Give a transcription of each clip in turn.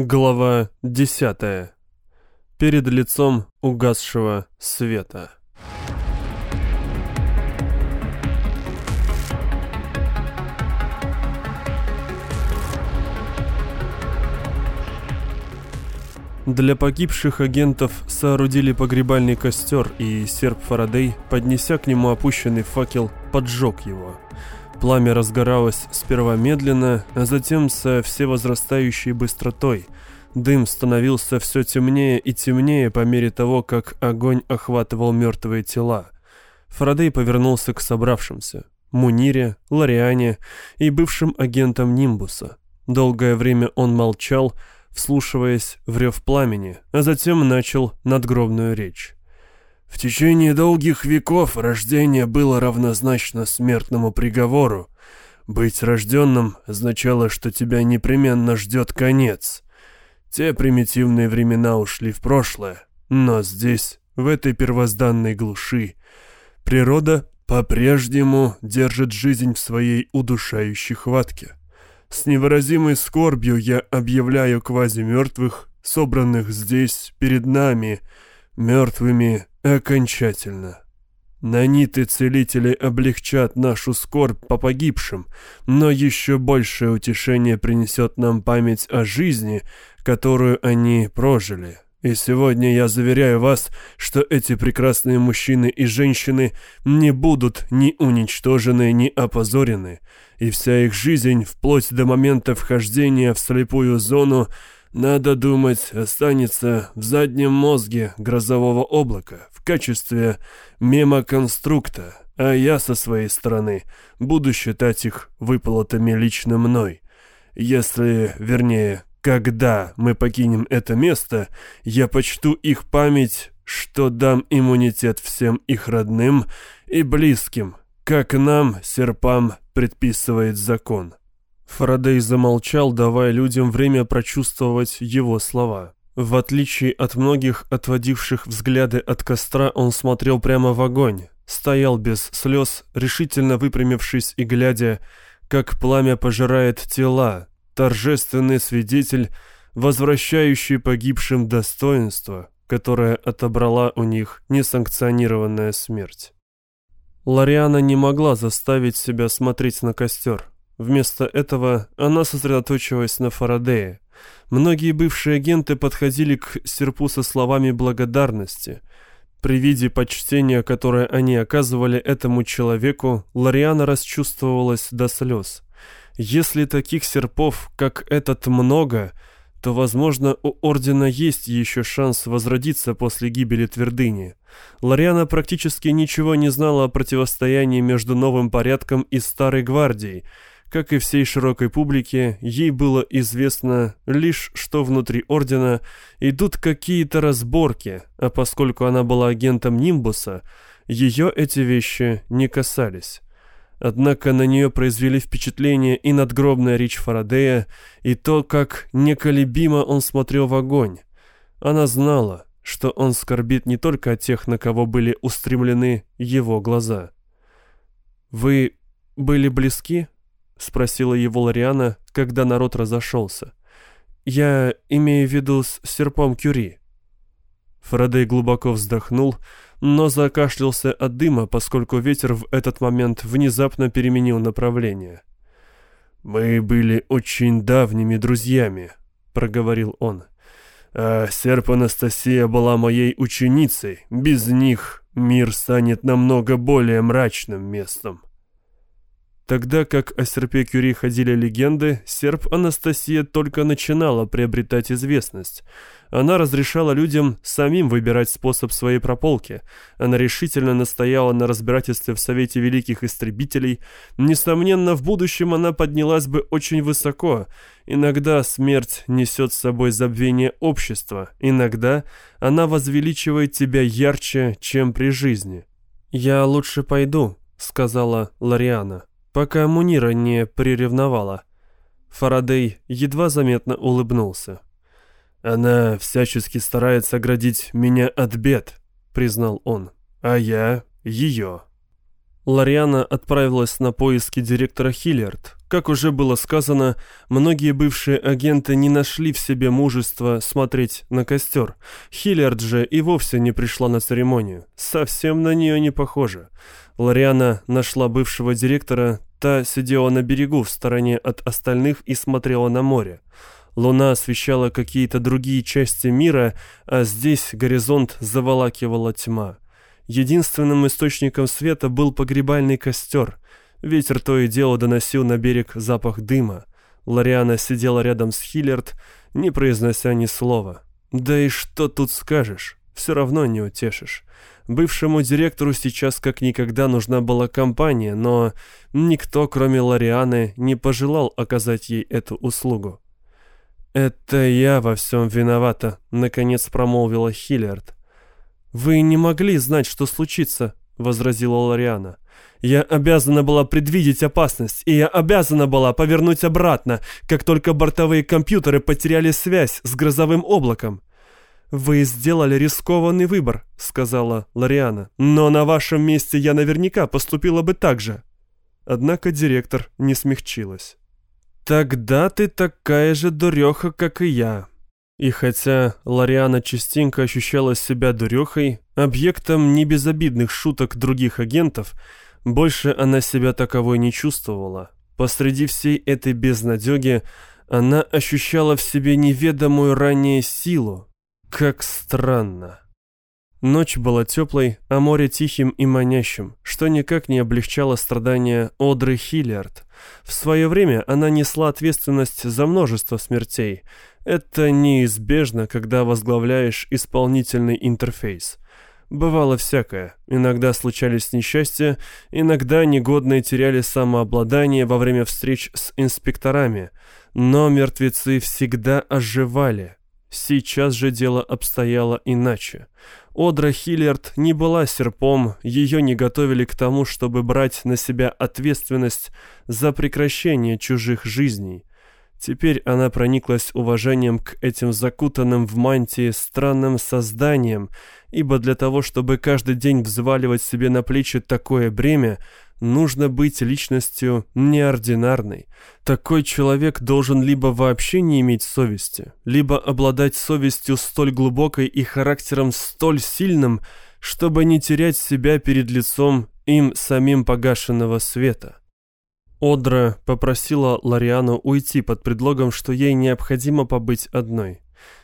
Глава десятая. Перед лицом угасшего света. Для погибших агентов соорудили погребальный костер, и серп Фарадей, поднеся к нему опущенный факел, поджег его. Пламя разгоралось сперва медленно, а затем со всевозрастающей быстротой. Дым становился все темнее и темнее по мере того, как огонь охватывал мертвые тела. Фарадей повернулся к собравшимся. Мунире, Лориане и бывшим агентам Нимбуса. Долгое время он молчал, вслушиваясь в рев пламени, а затем начал надгробную речь. В течение долгих веков рождение было равнозначно смертному приговору. Быть рожденным означало, что тебя непременно ждет конец. Те примитивные времена ушли в прошлое, но здесь, в этой первозданной глуши, природа по-прежнему держит жизнь в своей удушающей хватке. С невыразимой скорбью я объявляю квази-мертвых, собранных здесь, перед нами, мертвыми окончательно. Наниты целители облегчат нашу скорбь по погибшим, но еще большее утешение принесет нам память о жизни, которую они прожили. И сегодня я заверяю вас, что эти прекрасные мужчины и женщины не будут ни уничтожены, ни опозорены, и вся их жизнь, вплоть до момента вхождения в слепую зону, надо думать, останется в заднем мозге грозового облака в качестве мемоконструкта, а я со своей стороны буду считать их выплатами лично мной. Если, вернее, когда мы покинем это место, я почту их память, что дам иммунитет всем их родным и близким, как нам, серпам, предписывает закон. Фарадей замолчал, давая людям время прочувствовать его слова. В отличие от многих отводивших взгляды от костра, он смотрел прямо в огонь, стоял без слез, решительно выпрямившись и глядя, как пламя пожирает тела, торжественный свидетель, возвращающий погибшим достоинство, которое отобрала у них несанкционированная смерть. Лариана не могла заставить себя смотреть на костер. Вместо этого она сосредоточилась на Фарадее. Многие бывшие агенты подходили к Серпу со словами благодарности. При виде почтения, которое они оказывали этому человеку, Лариана расчувствовалась до слез. Если таких серпов, как этот, много, то, возможно, у Ордена есть еще шанс возродиться после гибели Твердыни. Лариана практически ничего не знала о противостоянии между новым порядком и Старой Гвардией, как и всей широкой публике, ей было известно лишь, что внутри Ордена идут какие-то разборки, а поскольку она была агентом Нимбуса, ее эти вещи не касались. Однако на нее произвели впечатление и надгробная речь Фарадея, и то, как неколебимо он смотрел в огонь. Она знала, что он скорбит не только о тех, на кого были устремлены его глаза. «Вы были близки?» — спросила его Лориана, когда народ разошелся. «Я имею в виду с серпом Кюри». Фарадей глубоко вздохнул, но закашлялся от дыма, поскольку ветер в этот момент внезапно переменил направление. «Мы были очень давними друзьями», — проговорил он. «А серп Анастасия была моей ученицей. Без них мир станет намного более мрачным местом». Тогда как о серпе Кюри ходили легенды, серп Анастасия только начинала приобретать известность. Она разрешала людям самим выбирать способ своей прополки. Она решительно настояла на разбирательстве в Совете Великих Истребителей. Несомненно, в будущем она поднялась бы очень высоко. Иногда смерть несет с собой забвение общества. Иногда она возвеличивает тебя ярче, чем при жизни. «Я лучше пойду», — сказала Лариана пока Мунира не приревновала. Фарадей едва заметно улыбнулся. «Она всячески старается оградить меня от бед», — признал он, — «а я ее». Лариана отправилась на поиски директора Хиллиард. Как уже было сказано, многие бывшие агенты не нашли в себе мужества смотреть на костер. Хиллиард же и вовсе не пришла на церемонию. Совсем на нее не похоже. Лариана нашла бывшего директора, та сидела на берегу в стороне от остальных и смотрела на море. Луна освещала какие-то другие части мира, а здесь горизонт заволакивала тьма. Единственным источником света был погребальный костер. Ветер то и дело доносил на берег запах дыма. Лариана сидела рядом с Хиллерд, не произнося ни слова. Да и что тут скажешь? Все равно не утешишь. Бывшему директору сейчас как никогда нужна была компания, но никто, кроме Ларианы, не пожелал оказать ей эту услугу. «Это я во всем виновата», — наконец промолвила Хиллерд. «Вы не могли знать, что случится», — возразила Лориана. «Я обязана была предвидеть опасность, и я обязана была повернуть обратно, как только бортовые компьютеры потеряли связь с грозовым облаком». «Вы сделали рискованный выбор», — сказала Лориана. «Но на вашем месте я наверняка поступила бы так же». Однако директор не смягчилась. «Тогда ты такая же дуреха, как и я», и хотя Лариана частенько ощущала себя дурехой, объектом небезобидных шуток других агентов, больше она себя таковой не чувствовала. Посреди всей этой безнадеги она ощущала в себе неведомую ранее силу. Как странно. Ночь была теплой, а море тихим и манящим, что никак не облегчало страдания Одры Хиллиард. В свое время она несла ответственность за множество смертей. Это неизбежно, когда возглавляешь исполнительный интерфейс. Бывало всякое. Иногда случались несчастья, иногда негодные теряли самообладание во время встреч с инспекторами. Но мертвецы всегда оживали. Сейчас же дело обстояло иначе. Одра Хиллиард не была серпом, ее не готовили к тому, чтобы брать на себя ответственность за прекращение чужих жизней. Теперь она прониклась уважением к этим закутанным в мантии странным созданиям, ибо для того, чтобы каждый день взваливать себе на плечи такое бремя, нужно быть личностью неординарной. Такой человек должен либо вообще не иметь совести, либо обладать совестью столь глубокой и характером столь сильным, чтобы не терять себя перед лицом им самим погашенного света. Одра попросила Лариану уйти под предлогом, что ей необходимо побыть одной.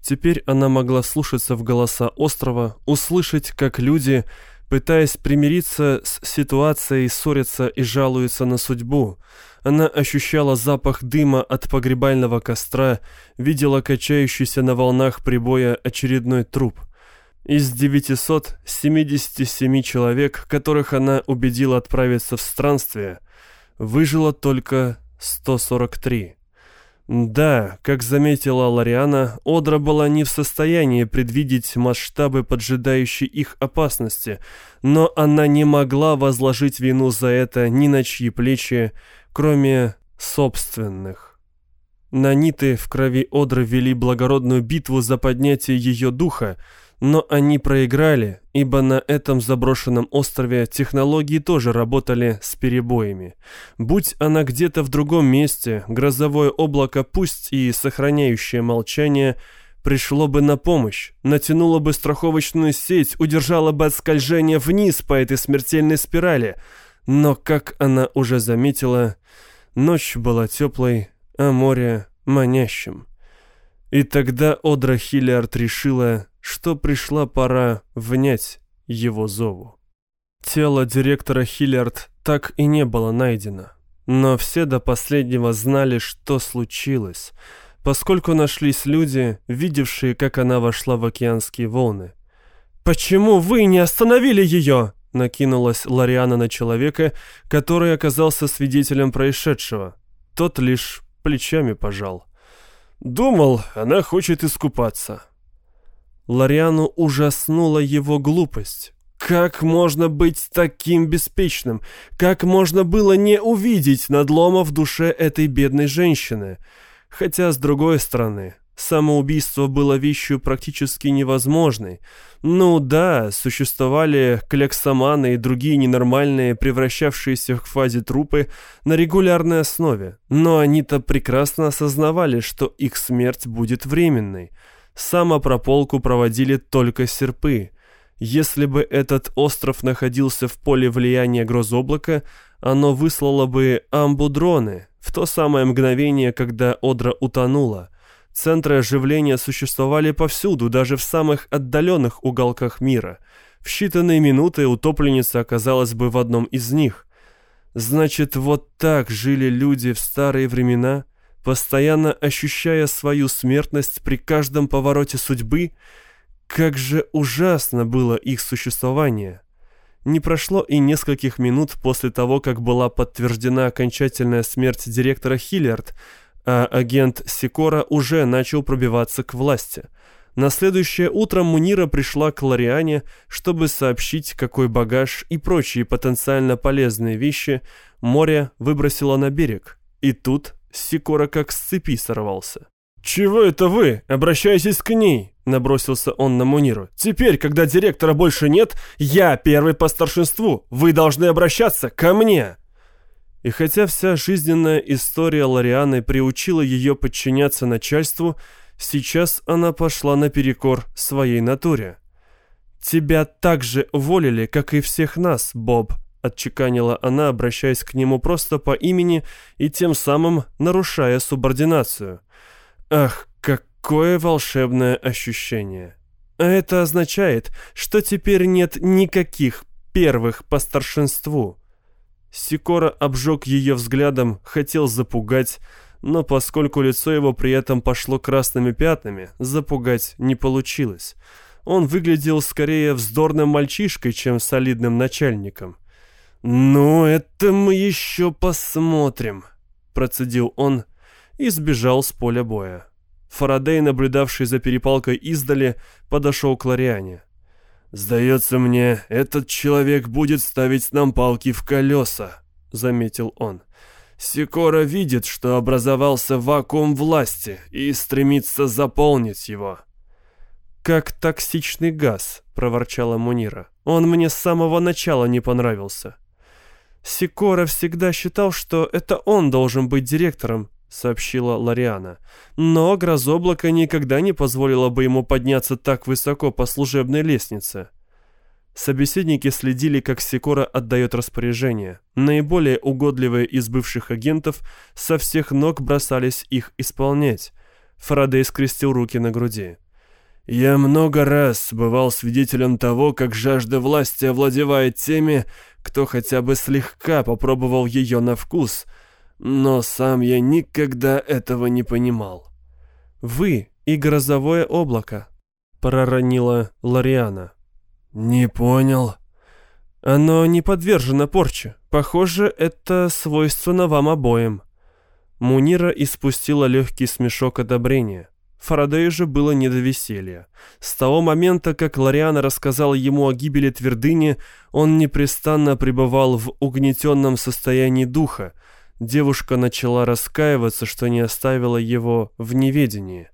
Теперь она могла слушаться в голоса острова, услышать, как люди Пытаясь примириться с ситуацией, ссорятся и жалуются на судьбу. Она ощущала запах дыма от погребального костра, видела качающийся на волнах прибоя очередной труп. Из 977 человек, которых она убедила отправиться в странствие, выжило только 143. Да, как заметила Лариана, Одра была не в состоянии предвидеть масштабы поджидающей их опасности, но она не могла возложить вину за это ни на чьи плечи, кроме собственных. Наниты в крови Одры вели благородную битву за поднятие ее духа, но они проиграли, ибо на этом заброшенном острове технологии тоже работали с перебоями. Будь она где-то в другом месте, грозовое облако, пусть и сохраняющее молчание, пришло бы на помощь, натянуло бы страховочную сеть, удержало бы от скольжения вниз по этой смертельной спирали. Но, как она уже заметила, ночь была теплой, а море манящим. И тогда Одра Хиллиард решила что пришла пора внять его зову. Тело директора Хиллиард так и не было найдено, но все до последнего знали, что случилось, поскольку нашлись люди, видевшие, как она вошла в океанские волны. «Почему вы не остановили ее?» накинулась Лариана на человека, который оказался свидетелем происшедшего. Тот лишь плечами пожал. «Думал, она хочет искупаться. Лариану ужаснула его глупость. Как можно быть таким беспечным? Как можно было не увидеть надлома в душе этой бедной женщины? Хотя, с другой стороны, Самоубийство было вещью практически невозможной. Ну да, существовали кляксоманы и другие ненормальные, превращавшиеся в фазе трупы на регулярной основе, но они-то прекрасно осознавали, что их смерть будет временной. Самопрополку проводили только серпы. Если бы этот остров находился в поле влияния грозоблака, оно выслало бы амбудроны в то самое мгновение, когда Одра утонула – Центры оживления существовали повсюду, даже в самых отдаленных уголках мира. В считанные минуты утопленница оказалась бы в одном из них. Значит, вот так жили люди в старые времена, постоянно ощущая свою смертность при каждом повороте судьбы? Как же ужасно было их существование! Не прошло и нескольких минут после того, как была подтверждена окончательная смерть директора Хиллиард, а агент Сикора уже начал пробиваться к власти. На следующее утро Мунира пришла к Лориане, чтобы сообщить, какой багаж и прочие потенциально полезные вещи море выбросило на берег. И тут Сикора как с цепи сорвался. «Чего это вы? Обращайтесь к ней!» — набросился он на Муниру. «Теперь, когда директора больше нет, я первый по старшинству. Вы должны обращаться ко мне!» И хотя вся жизненная история Лорианы приучила ее подчиняться начальству, сейчас она пошла наперекор своей натуре. «Тебя так же уволили, как и всех нас, Боб», — отчеканила она, обращаясь к нему просто по имени и тем самым нарушая субординацию. «Ах, какое волшебное ощущение!» А это означает, что теперь нет никаких первых по старшинству. Сикора обжег ее взглядом, хотел запугать, но поскольку лицо его при этом пошло красными пятнами, запугать не получилось. Он выглядел скорее вздорным мальчишкой, чем солидным начальником. «Ну, это мы еще посмотрим», — процедил он и сбежал с поля боя. Фарадей, наблюдавший за перепалкой издали, подошел к Лориане. «Сдается мне, этот человек будет ставить нам палки в колеса», — заметил он. «Сикора видит, что образовался вакуум власти и стремится заполнить его». «Как токсичный газ», — проворчала Мунира. «Он мне с самого начала не понравился». Сикора всегда считал, что это он должен быть директором, — сообщила Лариана. «Но грозоблако никогда не позволило бы ему подняться так высоко по служебной лестнице». Собеседники следили, как Сикора отдает распоряжение. Наиболее угодливые из бывших агентов со всех ног бросались их исполнять. Фарадей скрестил руки на груди. «Я много раз бывал свидетелем того, как жажда власти овладевает теми, кто хотя бы слегка попробовал ее на вкус», но сам я никогда этого не понимал. «Вы и грозовое облако», — проронила Лариана. «Не понял». «Оно не подвержено порче. Похоже, это свойственно вам обоим». Мунира испустила легкий смешок одобрения. Фарадею же было не до веселья. С того момента, как Лариана рассказал ему о гибели твердыни, он непрестанно пребывал в угнетенном состоянии духа, девушка начала раскаиваться, что не оставила его в неведении.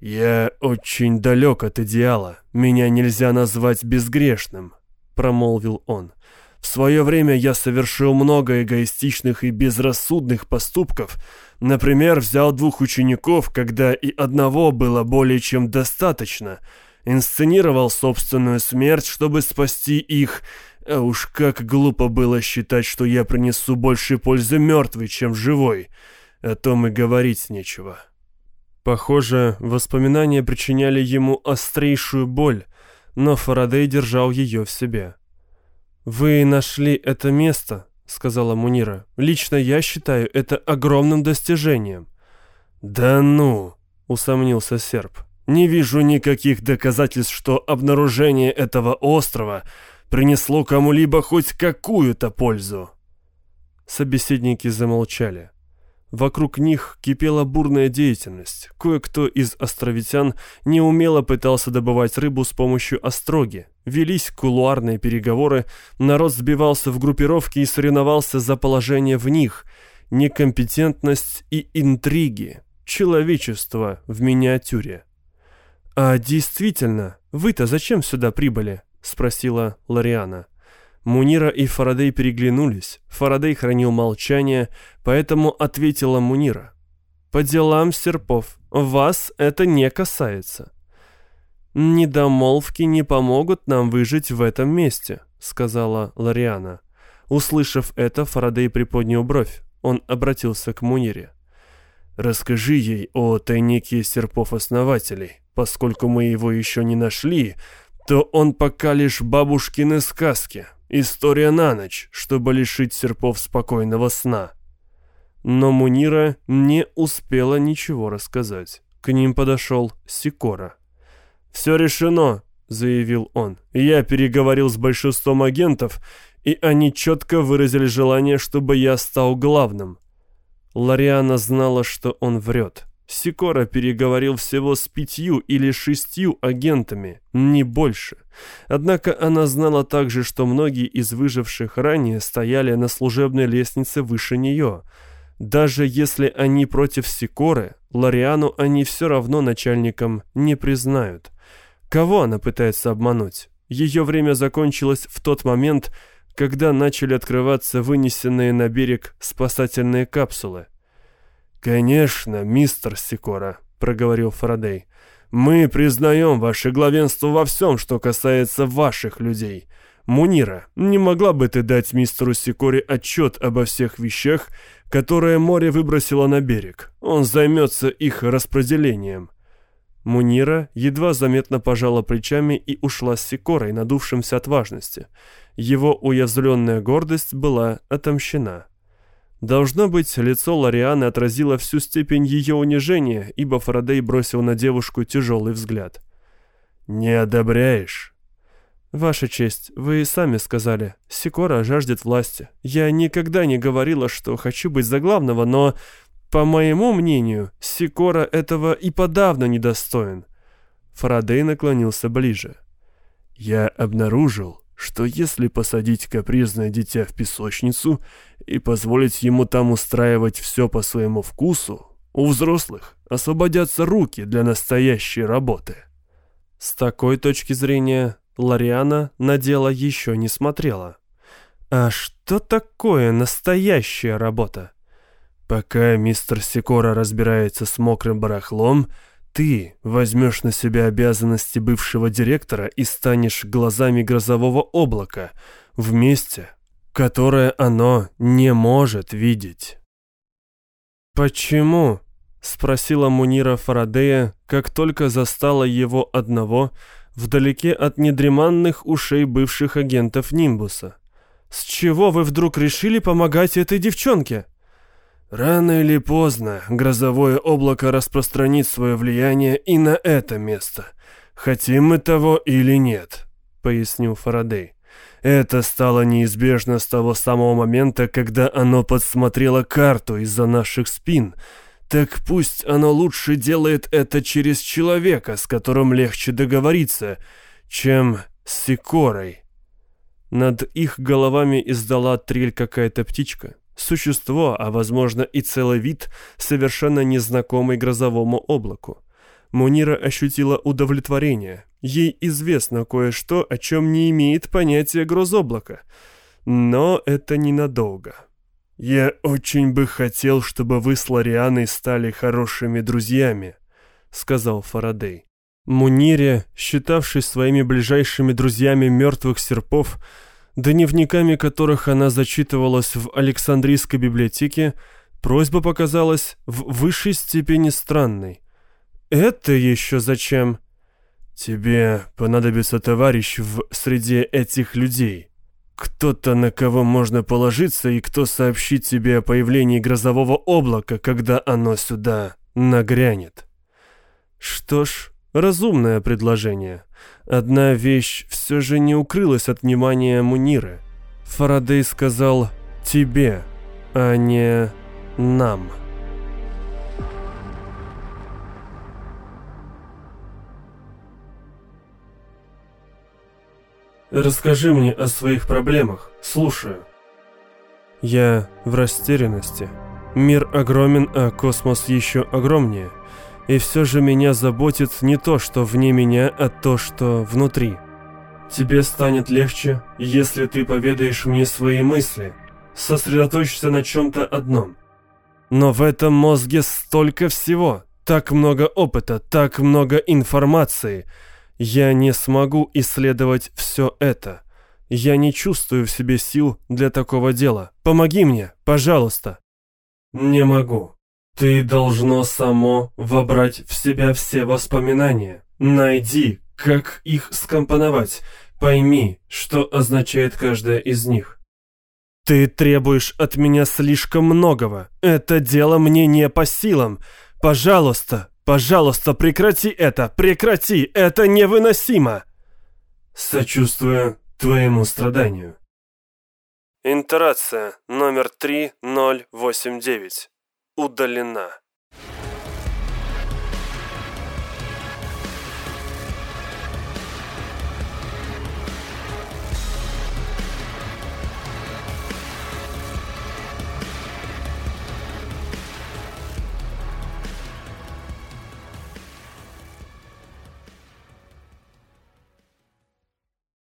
«Я очень далек от идеала. Меня нельзя назвать безгрешным», — промолвил он. «В свое время я совершил много эгоистичных и безрассудных поступков. Например, взял двух учеников, когда и одного было более чем достаточно. Инсценировал собственную смерть, чтобы спасти их, а уж как глупо было считать, что я принесу больше пользы мертвой, чем живой. О том и говорить нечего. Похоже, воспоминания причиняли ему острейшую боль, но Фарадей держал ее в себе. «Вы нашли это место», — сказала Мунира. «Лично я считаю это огромным достижением». «Да ну», — усомнился серб. «Не вижу никаких доказательств, что обнаружение этого острова принесло кому-либо хоть какую-то пользу. Собеседники замолчали. Вокруг них кипела бурная деятельность. Кое-кто из островитян неумело пытался добывать рыбу с помощью остроги. Велись кулуарные переговоры, народ сбивался в группировки и соревновался за положение в них. Некомпетентность и интриги. Человечество в миниатюре. «А действительно, вы-то зачем сюда прибыли?» — спросила Лориана. Мунира и Фарадей переглянулись. Фарадей хранил молчание, поэтому ответила Мунира. «По делам серпов. Вас это не касается». «Недомолвки не помогут нам выжить в этом месте», — сказала Лориана. Услышав это, Фарадей приподнял бровь. Он обратился к Мунире. «Расскажи ей о тайнике серпов-основателей. Поскольку мы его еще не нашли, то он пока лишь бабушкины сказки, история на ночь, чтобы лишить серпов спокойного сна». Но Мунира не успела ничего рассказать. К ним подошел Сикора. «Все решено», — заявил он. «Я переговорил с большинством агентов, и они четко выразили желание, чтобы я стал главным». Лариана знала, что он врет. Сикора переговорил всего с пятью или шестью агентами, не больше. Однако она знала также, что многие из выживших ранее стояли на служебной лестнице выше нее. Даже если они против Сикоры, Лариану они все равно начальником не признают. Кого она пытается обмануть? Ее время закончилось в тот момент, когда начали открываться вынесенные на берег спасательные капсулы. «Конечно, мистер Сикора», — проговорил Фарадей. «Мы признаем ваше главенство во всем, что касается ваших людей. Мунира, не могла бы ты дать мистеру Сикоре отчет обо всех вещах, которые море выбросило на берег? Он займется их распределением». Мунира едва заметно пожала плечами и ушла с Сикорой, надувшимся от важности. Его уязвленная гордость была отомщена. Должно быть, лицо Лорианы отразило всю степень ее унижения, ибо Фарадей бросил на девушку тяжелый взгляд. «Не одобряешь?» «Ваша честь, вы сами сказали, Сикора жаждет власти. Я никогда не говорила, что хочу быть за главного, но по моему мнению, Сикора этого и подавно недостоин. Фарадей наклонился ближе. Я обнаружил, что если посадить капризное дитя в песочницу и позволить ему там устраивать все по своему вкусу, у взрослых освободятся руки для настоящей работы. С такой точки зрения Лариана на дело еще не смотрела. А что такое настоящая работа? Пока мистер Сикора разбирается с мокрым барахлом, ты возьмешь на себя обязанности бывшего директора и станешь глазами грозового облака в месте, которое оно не может видеть. «Почему?» — спросила Мунира Фарадея, как только застала его одного вдалеке от недреманных ушей бывших агентов Нимбуса. «С чего вы вдруг решили помогать этой девчонке?» Рано или поздно грозовое облако распространит свое влияние и на это место. Хотим мы того или нет, пояснил Фарадей. Это стало неизбежно с того самого момента, когда оно подсмотрело карту из-за наших спин. Так пусть оно лучше делает это через человека, с которым легче договориться, чем с Сикорой. Над их головами издала трель какая-то птичка. Существо, а возможно и целый вид, совершенно незнакомый грозовому облаку. Мунира ощутила удовлетворение. Ей известно кое-что, о чем не имеет понятия грозоблака. Но это ненадолго. «Я очень бы хотел, чтобы вы с Лорианой стали хорошими друзьями», — сказал Фарадей. Мунире, считавшись своими ближайшими друзьями мертвых серпов, дневниками которых она зачитывалась в Александрийской библиотеке, просьба показалась в высшей степени странной. «Это еще зачем?» «Тебе понадобится товарищ в среде этих людей. Кто-то, на кого можно положиться, и кто сообщит тебе о появлении грозового облака, когда оно сюда нагрянет». «Что ж, разумное предложение». Одна вещь все же не укрылась от внимания Муниры. Фарадей сказал «тебе», а не «нам». «Расскажи мне о своих проблемах, слушаю». Я в растерянности. Мир огромен, а космос еще огромнее. И все же меня заботит не то, что вне меня, а то, что внутри. Тебе станет легче, если ты поведаешь мне свои мысли. Сосредоточься на чем-то одном. Но в этом мозге столько всего, так много опыта, так много информации. Я не смогу исследовать все это. Я не чувствую в себе сил для такого дела. Помоги мне, пожалуйста. Не могу. Ты должно само вобрать в себя все воспоминания. Найди, как их скомпоновать. Пойми, что означает каждая из них. Ты требуешь от меня слишком многого. Это дело мне не по силам. Пожалуйста, пожалуйста, прекрати это, прекрати, это невыносимо. Сочувствую твоему страданию. Интерация номер 3089 удалена.